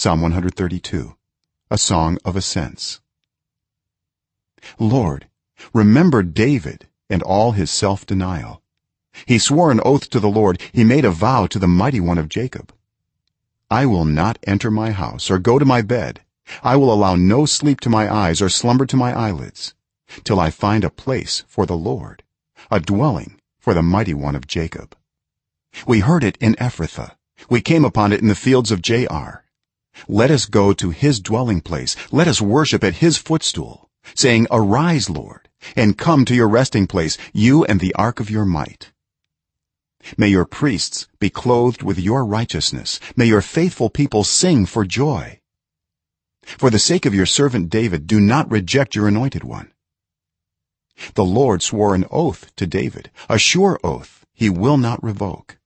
psalm 132 a song of ascents. Lord remember david and all his self-denial. He swore an oath to the lord. He made a vow to the mighty one of jacob. I will not enter my house or go to my bed. I will allow no sleep to my eyes or slumber to my eyelids till i find a place for the lord a dwelling for the mighty one of jacob. We heard it in ephrathah. We came upon it in the fields of jaar let us go to his dwelling place. Let us worship at his footstool saying arise lord and come to your resting place you and the ark of your might. May your priests be clothed with your righteousness. May your faithful people sing for joy. For the sake of your servant david do not reject your anointed one. The lord swore an oath to david a sure oath he will not revoke.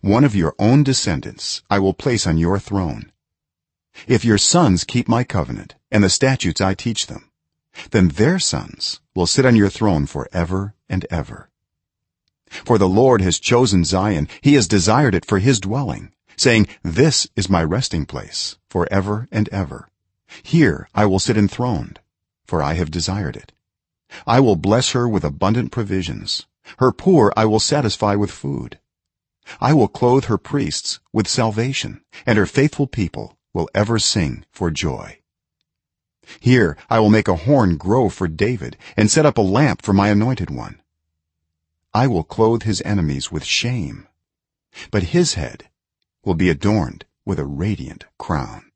One of your own descendants i will place on your throne if your sons keep my covenant and the statutes i teach them then their sons will sit on your throne for ever and ever. For the lord has chosen zion. He has desired it for his dwelling saying this is my resting place for ever and ever. Here i will sit enthroned for i have desired it. I will bless her with abundant provisions. Her poor i will satisfy with food. I will clothe her priests with salvation and her faithful people will ever sing for joy. Here i will make a horn grow for david and set up a lamp for my anointed one. I will clothe his enemies with shame but his head will be adorned with a radiant crown